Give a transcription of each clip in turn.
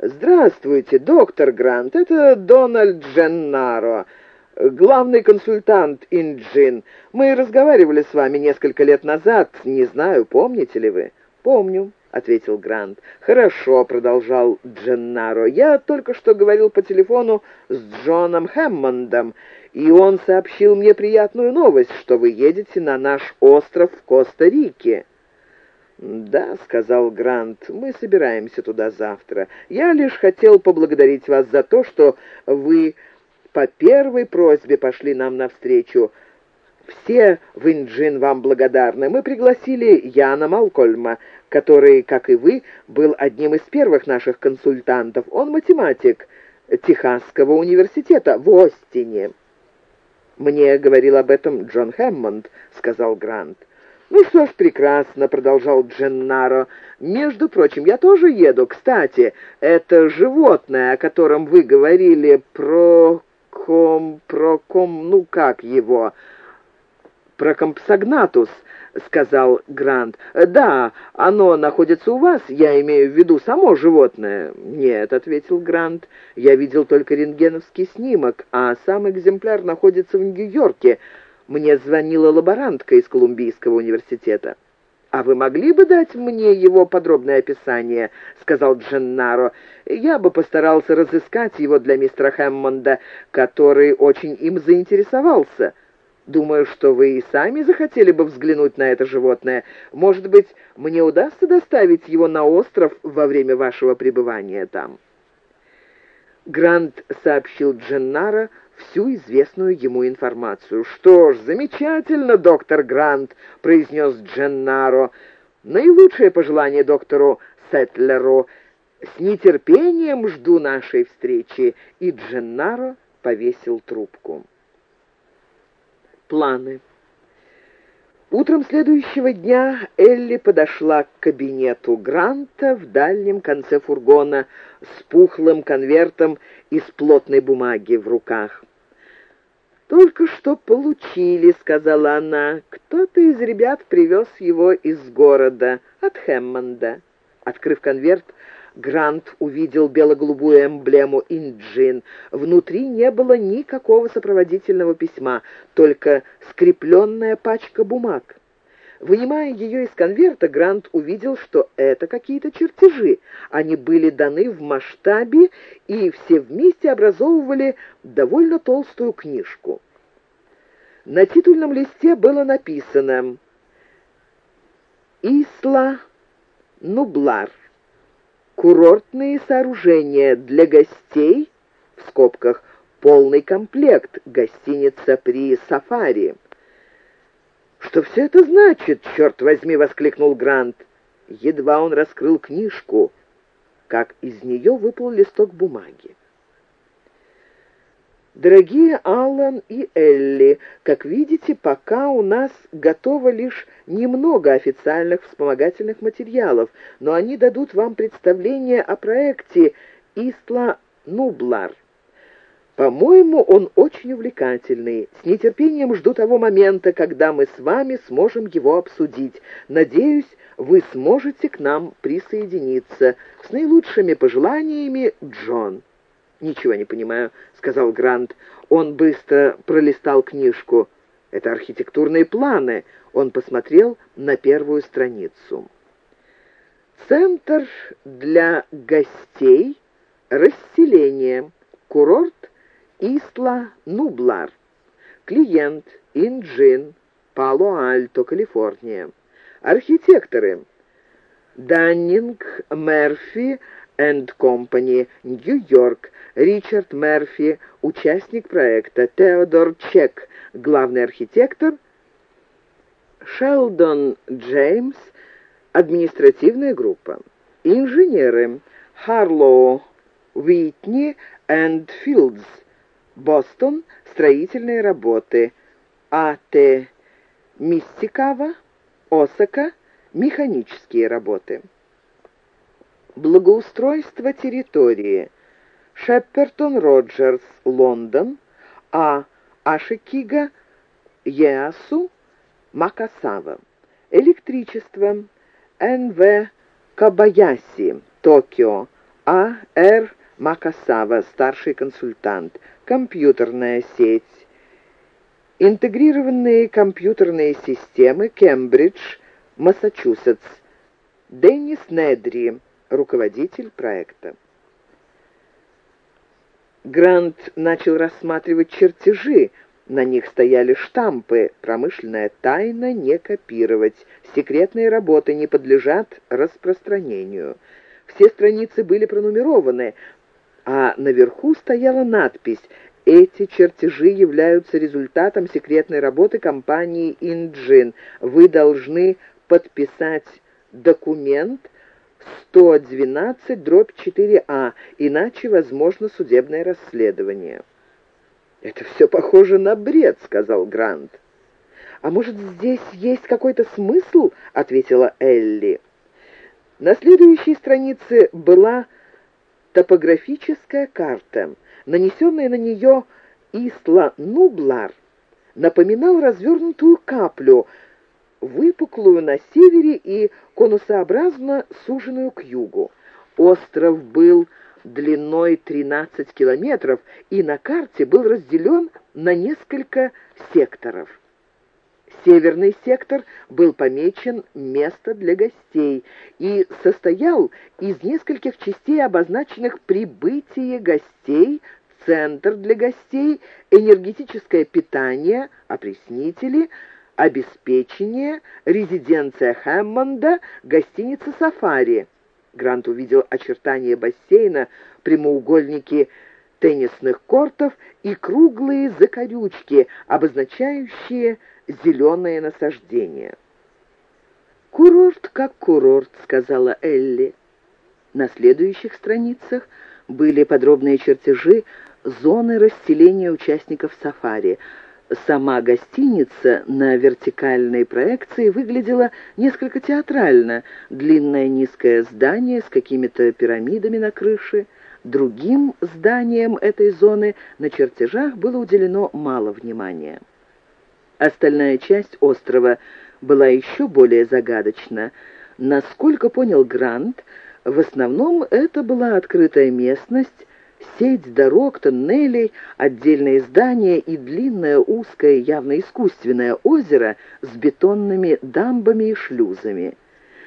«Здравствуйте, доктор Грант, это Дональд Дженнаро, главный консультант Инджин. Мы разговаривали с вами несколько лет назад, не знаю, помните ли вы?» «Помню», — ответил Грант. «Хорошо», — продолжал Дженнаро. «Я только что говорил по телефону с Джоном Хэммондом, и он сообщил мне приятную новость, что вы едете на наш остров в Коста-Рике». «Да», — сказал Грант, — «мы собираемся туда завтра. Я лишь хотел поблагодарить вас за то, что вы по первой просьбе пошли нам навстречу. Все в Инджин вам благодарны. Мы пригласили Яна Малкольма, который, как и вы, был одним из первых наших консультантов. Он математик Техасского университета в Остине». «Мне говорил об этом Джон Хэммонд», — сказал Грант. «Ну что ж, прекрасно», — продолжал Дженнаро. «Между прочим, я тоже еду. Кстати, это животное, о котором вы говорили, про... ком... про... ком... ну как его...» «Про компсогнатус», — сказал Грант. «Да, оно находится у вас, я имею в виду само животное». «Нет», — ответил Грант, — «я видел только рентгеновский снимок, а сам экземпляр находится в Нью-Йорке». Мне звонила лаборантка из Колумбийского университета. «А вы могли бы дать мне его подробное описание?» — сказал Дженнаро. «Я бы постарался разыскать его для мистера Хэммонда, который очень им заинтересовался. Думаю, что вы и сами захотели бы взглянуть на это животное. Может быть, мне удастся доставить его на остров во время вашего пребывания там?» Грант сообщил Дженнаро, всю известную ему информацию. «Что ж, замечательно, доктор Грант», — произнес Дженнаро. «Наилучшее пожелание доктору Сетлеру. С нетерпением жду нашей встречи». И Дженнаро повесил трубку. Планы. Утром следующего дня Элли подошла к кабинету Гранта в дальнем конце фургона с пухлым конвертом из плотной бумаги в руках. «Только что получили», — сказала она. «Кто-то из ребят привез его из города, от Хэммонда». Открыв конверт, Грант увидел бело-голубую эмблему «Инджин». Внутри не было никакого сопроводительного письма, только скрепленная пачка бумаг. Вынимая ее из конверта, Грант увидел, что это какие-то чертежи. Они были даны в масштабе и все вместе образовывали довольно толстую книжку. На титульном листе было написано «Исла Нублар» курортные сооружения для гостей, в скобках, полный комплект, гостиница при сафари. «Что все это значит, черт возьми!» — воскликнул Грант. Едва он раскрыл книжку, как из нее выпал листок бумаги. Дорогие Аллан и Элли, как видите, пока у нас готово лишь немного официальных вспомогательных материалов, но они дадут вам представление о проекте Исла Нублар. По-моему, он очень увлекательный. С нетерпением жду того момента, когда мы с вами сможем его обсудить. Надеюсь, вы сможете к нам присоединиться. С наилучшими пожеланиями, Джон. «Ничего не понимаю», — сказал Грант. Он быстро пролистал книжку. «Это архитектурные планы». Он посмотрел на первую страницу. «Центр для гостей, расселение, курорт Исла-Нублар, клиент Инджин, Пало-Альто, Калифорния, архитекторы Даннинг, Мерфи, энд Компани, Нью-Йорк, Ричард Мерфи, участник проекта, Теодор Чек, главный архитектор, Шелдон Джеймс, административная группа, инженеры, Харлоу, Уитни энд Филдс, Бостон, строительные работы, А.Т. Мистикава, Осака, механические работы. Благоустройство территории. Шеппертон Роджерс, Лондон. А. Ашикига, Еасу, Макасава. Электричество. Н.В. Кабаяси, Токио. А. Р. Макасава, старший консультант. Компьютерная сеть. Интегрированные компьютерные системы, Кембридж, Массачусетс. Деннис Недри, руководитель проекта. Грант начал рассматривать чертежи. На них стояли штампы «Промышленная тайна не копировать», «Секретные работы не подлежат распространению». Все страницы были пронумерованы, а наверху стояла надпись «Эти чертежи являются результатом секретной работы компании «Инджин». Вы должны подписать документ, 112 дробь 4А, иначе возможно судебное расследование». «Это все похоже на бред», — сказал Грант. «А может, здесь есть какой-то смысл?» — ответила Элли. На следующей странице была топографическая карта. Нанесенная на нее Исла Нублар напоминал развернутую каплю — выпуклую на севере и конусообразно суженную к югу. Остров был длиной 13 километров и на карте был разделен на несколько секторов. Северный сектор был помечен «Место для гостей» и состоял из нескольких частей, обозначенных «Прибытие гостей», «Центр для гостей», «Энергетическое питание», «Опреснители», обеспечение, резиденция Хэммонда, гостиница «Сафари». Грант увидел очертания бассейна, прямоугольники теннисных кортов и круглые закорючки, обозначающие зеленое насаждение. «Курорт как курорт», — сказала Элли. На следующих страницах были подробные чертежи зоны расселения участников сафари — Сама гостиница на вертикальной проекции выглядела несколько театрально. Длинное низкое здание с какими-то пирамидами на крыше. Другим зданиям этой зоны на чертежах было уделено мало внимания. Остальная часть острова была еще более загадочна. Насколько понял Грант, в основном это была открытая местность, Сеть дорог, тоннелей, отдельные здания и длинное, узкое, явно искусственное озеро с бетонными дамбами и шлюзами.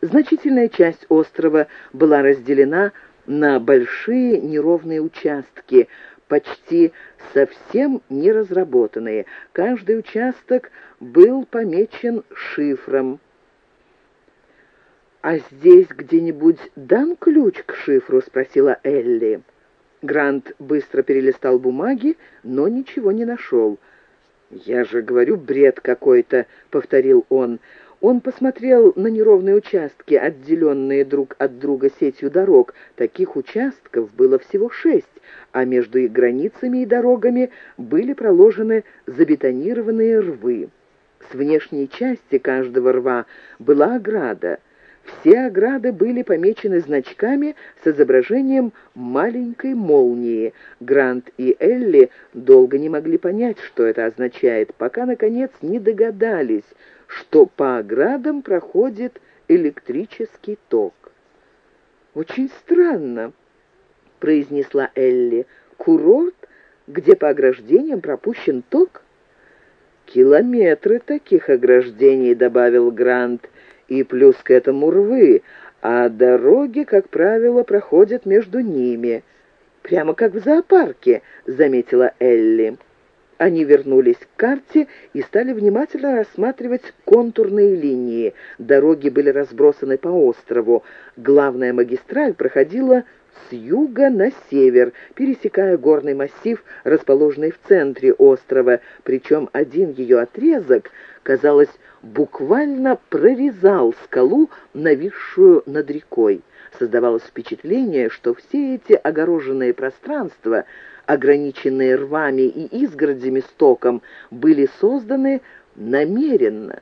Значительная часть острова была разделена на большие неровные участки, почти совсем не разработанные. Каждый участок был помечен шифром. «А здесь где-нибудь дан ключ к шифру?» — спросила Элли. Грант быстро перелистал бумаги, но ничего не нашел. «Я же говорю, бред какой-то», — повторил он. Он посмотрел на неровные участки, отделенные друг от друга сетью дорог. Таких участков было всего шесть, а между их границами и дорогами были проложены забетонированные рвы. С внешней части каждого рва была ограда — все ограды были помечены значками с изображением маленькой молнии. Грант и Элли долго не могли понять, что это означает, пока, наконец, не догадались, что по оградам проходит электрический ток. «Очень странно», — произнесла Элли. «Курорт, где по ограждениям пропущен ток?» «Километры таких ограждений», — добавил Грант, — и плюс к этому рвы, а дороги, как правило, проходят между ними. «Прямо как в зоопарке», — заметила Элли. Они вернулись к карте и стали внимательно рассматривать контурные линии. Дороги были разбросаны по острову. Главная магистраль проходила с юга на север, пересекая горный массив, расположенный в центре острова, причем один ее отрезок, казалось, буквально прорезал скалу, нависшую над рекой. Создавалось впечатление, что все эти огороженные пространства, ограниченные рвами и изгородями стоком, были созданы намеренно.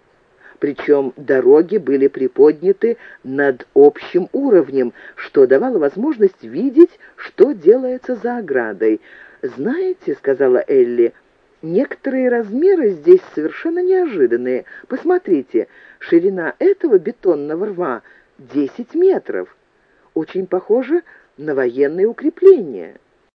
Причем дороги были приподняты над общим уровнем, что давало возможность видеть, что делается за оградой. «Знаете», — сказала Элли, — Некоторые размеры здесь совершенно неожиданные. Посмотрите, ширина этого бетонного рва 10 метров. Очень похоже на военные укрепления.